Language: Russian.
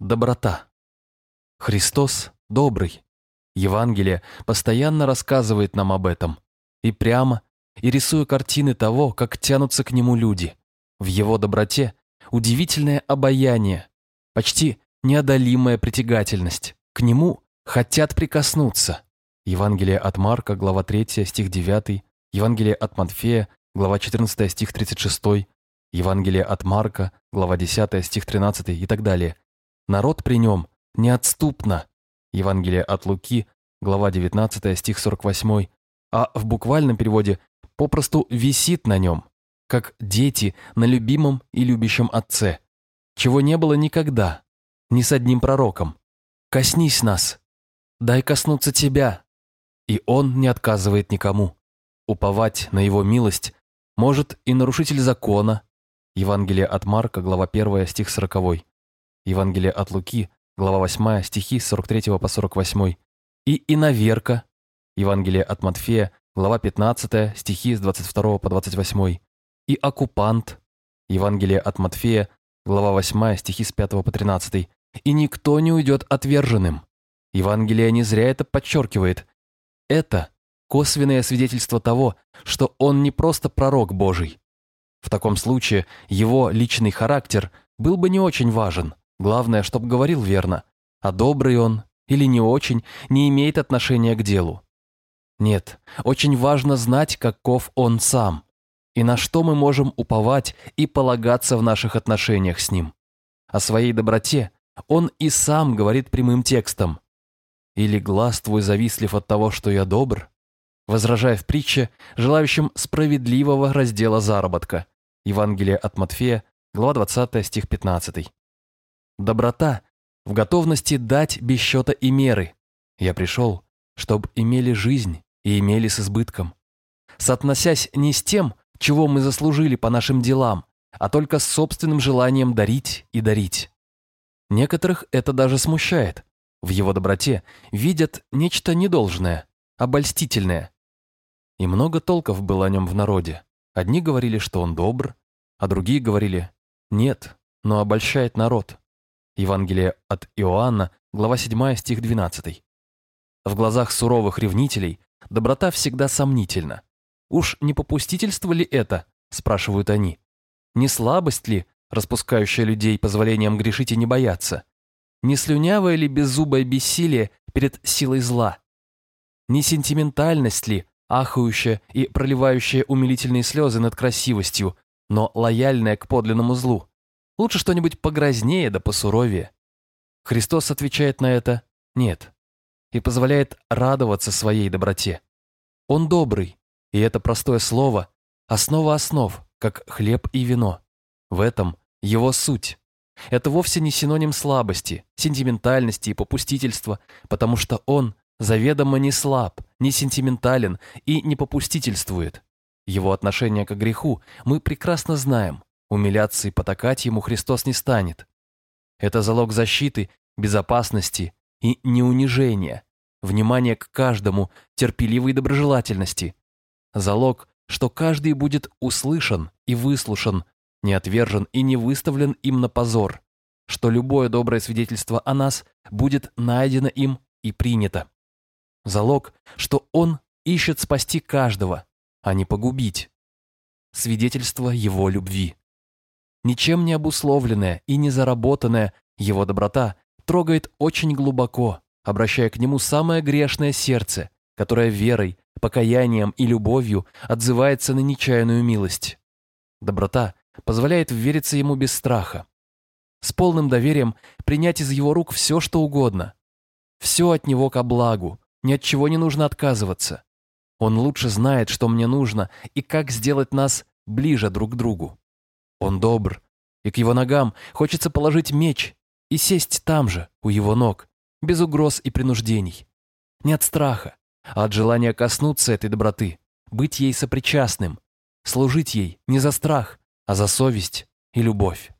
Доброта. Христос добрый. Евангелие постоянно рассказывает нам об этом. И прямо, и рисуя картины того, как тянутся к нему люди. В его доброте удивительное обаяние, почти неодолимая притягательность. К нему хотят прикоснуться. Евангелие от Марка, глава 3, стих 9, Евангелие от Матфея, глава 14, стих 36, Евангелие от Марка, глава 10, стих 13 и так далее. Народ при нем неотступно. Евангелие от Луки, глава 19, стих 48, а в буквальном переводе попросту висит на нем, как дети на любимом и любящем отце, чего не было никогда, ни с одним пророком. «Коснись нас, дай коснуться тебя». И он не отказывает никому. Уповать на его милость может и нарушитель закона. Евангелие от Марка, глава 1, стих 40. Евангелие от Луки, глава 8, стихи с 43 по 48, и иноверка, Евангелие от Матфея, глава 15, стихи с 22 по 28, и оккупант, Евангелие от Матфея, глава 8, стихи с 5 по 13, и никто не уйдет отверженным. Евангелие не зря это подчеркивает. Это косвенное свидетельство того, что он не просто пророк Божий. В таком случае его личный характер был бы не очень важен. Главное, чтоб говорил верно, а добрый он или не очень не имеет отношения к делу. Нет, очень важно знать, каков он сам, и на что мы можем уповать и полагаться в наших отношениях с ним. О своей доброте он и сам говорит прямым текстом. «Или глаз твой завистлив от того, что я добр?» возражая в притче, желающим справедливого раздела заработка. Евангелие от Матфея, глава 20, стих 15. Доброта в готовности дать без счета и меры. Я пришел, чтобы имели жизнь и имели с избытком. Соотносясь не с тем, чего мы заслужили по нашим делам, а только с собственным желанием дарить и дарить. Некоторых это даже смущает. В его доброте видят нечто недолжное, обольстительное. И много толков было о нем в народе. Одни говорили, что он добр, а другие говорили «нет, но обольщает народ». Евангелие от Иоанна, глава 7, стих 12. В глазах суровых ревнителей доброта всегда сомнительна. Уж не попустительство ли это, спрашивают они? Не слабость ли, распускающая людей позволением грешить и не бояться? Не слюнявое ли беззубое бессилие перед силой зла? Не сентиментальность ли, ахающая и проливающая умилительные слезы над красивостью, но лояльная к подлинному злу? Лучше что-нибудь погрознее да посуровее. Христос отвечает на это «нет» и позволяет радоваться своей доброте. Он добрый, и это простое слово – основа основ, как хлеб и вино. В этом его суть. Это вовсе не синоним слабости, сентиментальности и попустительства, потому что он заведомо не слаб, не сентиментален и не попустительствует. Его отношение к греху мы прекрасно знаем. Умиляться и потакать ему Христос не станет. Это залог защиты, безопасности и неунижения, внимания к каждому, терпеливой доброжелательности. Залог, что каждый будет услышан и выслушан, не отвержен и не выставлен им на позор, что любое доброе свидетельство о нас будет найдено им и принято. Залог, что он ищет спасти каждого, а не погубить. Свидетельство его любви. Ничем не обусловленная и не заработанная его доброта трогает очень глубоко, обращая к нему самое грешное сердце, которое верой, покаянием и любовью отзывается на нечаянную милость. Доброта позволяет вериться ему без страха. С полным доверием принять из его рук все, что угодно. Все от него ко благу, ни от чего не нужно отказываться. Он лучше знает, что мне нужно и как сделать нас ближе друг к другу. Он добр, и к его ногам хочется положить меч и сесть там же, у его ног, без угроз и принуждений. Не от страха, а от желания коснуться этой доброты, быть ей сопричастным, служить ей не за страх, а за совесть и любовь.